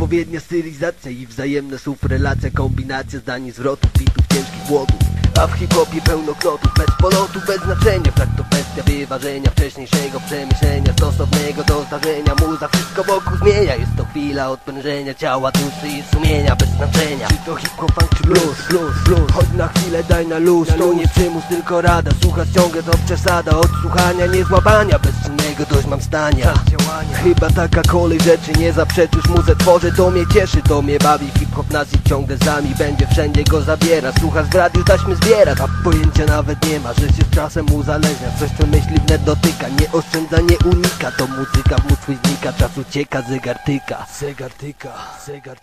odpowiednia stylizacja i wzajemna słów relacja Kombinacja zdań, zwrotów, bitów, ciężkich głodów A w hip-hopie pełno knotów, bez polotu, bez znaczenia. Tak to kwestia wyważenia, wcześniejszego przemyślenia Stosownego do zdarzenia, muza wszystko wokół zmienia Jest to chwila odprężenia ciała, duszy i sumienia Bez znaczenia, czy to hip-hop, funk, czy blues, blues, blues Chodź na chwilę, daj na luz, to nie przymus, tylko rada. Słuchać ciągle to przesada, od słuchania, nie złapania Bezczynnego dość mam stania Chyba taka kolej rzeczy, nie zaprzeczysz muzę tworzę To mnie cieszy, to mnie bawi. Hip-hop nas i ciągle z nami będzie, wszędzie go zabiera. Słuchasz w radiu, taśmy zbiera. A pojęcia nawet nie ma, że się z czasem uzależnia. Coś co myśli wnet dotyka, nie oszczędza, nie unika. To muzyka w mózg znika, czas ucieka, zegar tyka Zegar tyka, zegar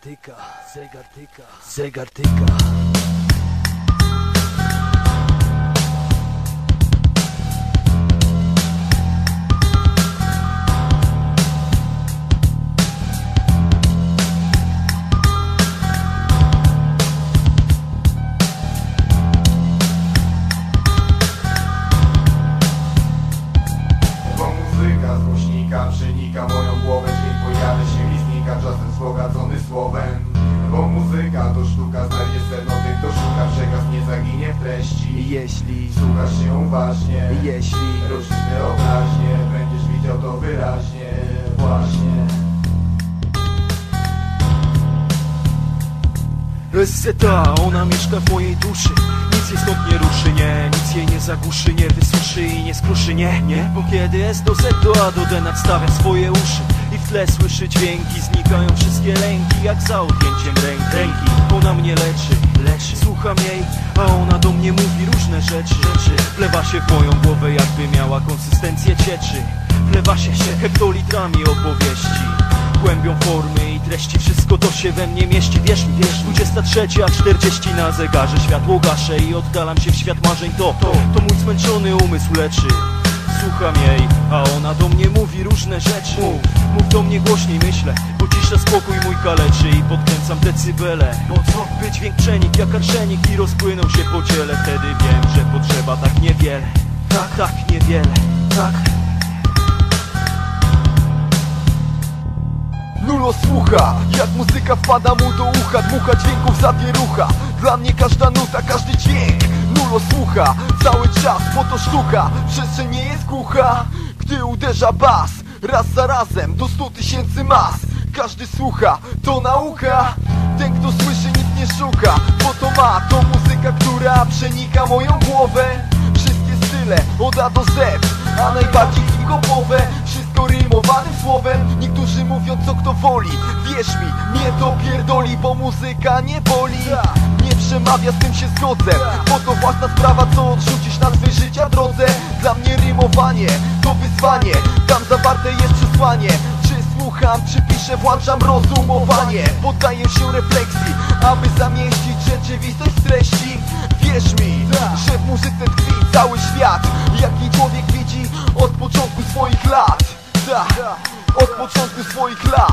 czasem wzbogacony słowem. Bo muzyka to sztuka, znajdzie sedno tych, kto szuka Przekaz nie zaginie w treści. Jeśli, Słuchasz się uważnie jeśli Ruszysz wyobraźnię, będziesz widział to wyraźnie Właśnie. Reseta, ona mieszka w mojej duszy. Nic jej stąd nie ruszy, nie Nic jej nie zagłuszy, nie wysuszy i nie skruszy, nie, nie? Bo kiedy S do Z do A do D nadstawia swoje uszy tle słyszy dźwięki, znikają wszystkie lęki Jak za odjęciem ręki, ręki. Ona mnie leczy, leczy. Słucham jej, a ona do mnie mówi różne rzeczy, rzeczy. Wlewa się w moją głowę jakby miała konsystencję cieczy. Wlewa się się hektolitrami opowieści. Głębią formy i treści Wszystko to się we mnie mieści. Wierz mi, wierz 23, a 40 na zegarze. Światło gaszę i oddalam się w świat marzeń. To, to, to mój zmęczony umysł leczy Słucham jej, a ona do mnie mówi różne rzeczy. Mów, mów do mnie głośniej myślę Bo cisza spokój mój kaleczy I podkręcam decybele. Bo co? By dźwięk przenik jak arszenik I rozpłynął się po ciele. Wtedy wiem, że potrzeba tak niewiele. Tak, tak niewiele. Tak. Nulo słucha, jak muzyka wpada mu do ucha Dmucha dźwięków zawierucha Dla mnie każda nuta, każdy dźwięk. Nulo słucha, cały czas, bo to sztuka. Przestrzeń nie jest głucha Gdy uderza bas, raz za razem Do stu tysięcy mas. Każdy słucha, to nauka. Ten kto słyszy nic nie szuka Bo to ma, to muzyka, która przenika moją głowę. Wszystkie style, od A do Z A najbardziej hip-hopowe. Wszystko rymowanym słowem Niektórzy mówią co kto woli. Wierz mi, mnie to pierdoli Bo muzyka nie boli przemawia, z tym się zgodzę. Bo to własna sprawa, co odrzucisz na swej życia drodze. Dla mnie rymowanie to wyzwanie. Tam zawarte jest przesłanie. Czy słucham, czy piszę, włączam rozumowanie. Poddaję się refleksji, aby zamieścić rzeczywistość w treści. Wierz mi, że w muzyce tkwi cały świat. Jaki człowiek widzi od początku swoich lat. Ta, od początku swoich lat.